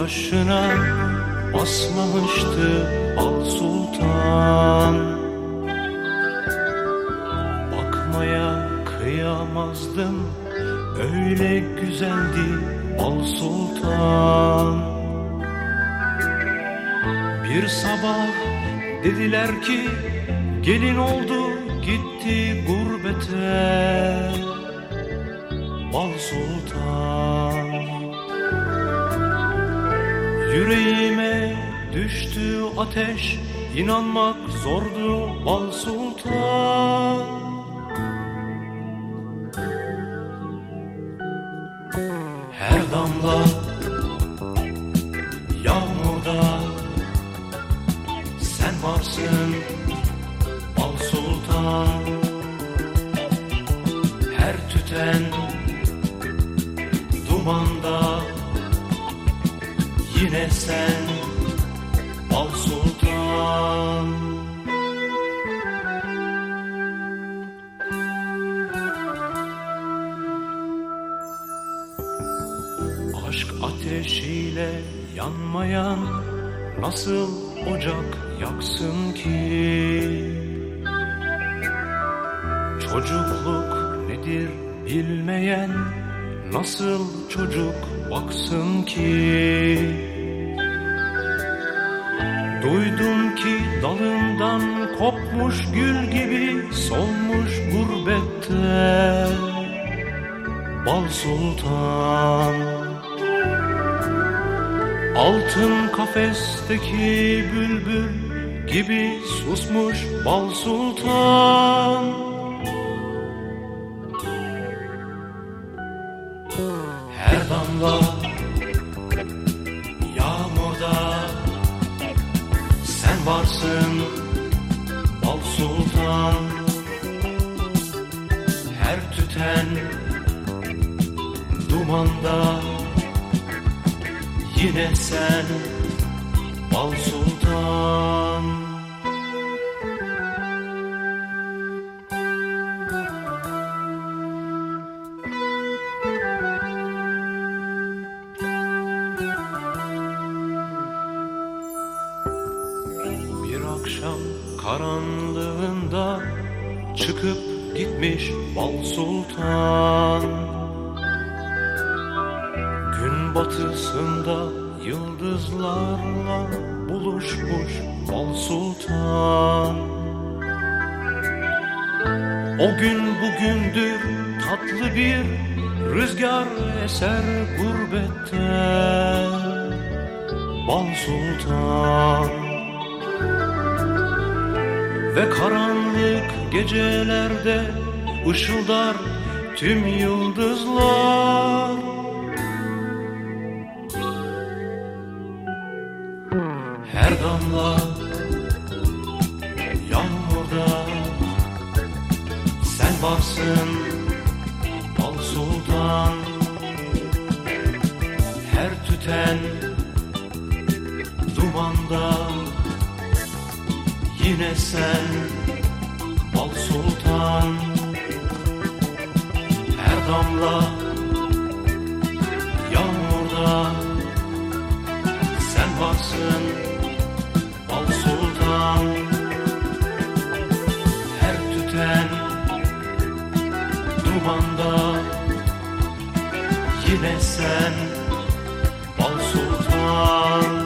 Yaşına basmamıştı Al Sultan. Bakmaya kıyamazdım Öyle güzeldi Al Sultan. Bir sabah dediler ki Gelin oldu gitti gurbete. Bal Sultan Yüreğime düştü ateş inanmak zordu Bal Sultan. Her damla yağmurda sen varsın Bal Sultan. Her tüten dumanda Yine sen Bal Sultan. Aşk ateşiyle yanmayan Nasıl ocak yaksın ki? Çocukluk nedir bilmeyen Nasıl çocuk baksın ki Duydum ki dalından kopmuş gül gibi solmuş gurbette Bal Sultan. Altın kafesteki bülbül gibi susmuş Bal Sultan. Her damla varsın Bal Sultan. Her tüten dumanda. Yine sen Bal Sultan Bir akşam karanlığında çıkıp gitmiş Bal Sultan. Gün batısında yıldızlarla buluşmuş Bal Sultan. O gün bugündür tatlı bir rüzgar eser gurbette Bal Sultan Ve karanlık gecelerde ışıldar tüm yıldızlar. Her damla yağmurda sen varsın Bal Sultan. Her tüten dumanda Yine sen Bal Sultan. Her damla yağmurda Sen varsın Bal Sultan. Her tüten dumanda Yine sen Bal Sultan